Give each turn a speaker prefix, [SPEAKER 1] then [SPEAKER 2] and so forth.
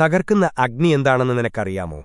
[SPEAKER 1] തകർക്കുന്ന അഗ്നി എന്താണെന്ന് നിനക്കറിയാമോ?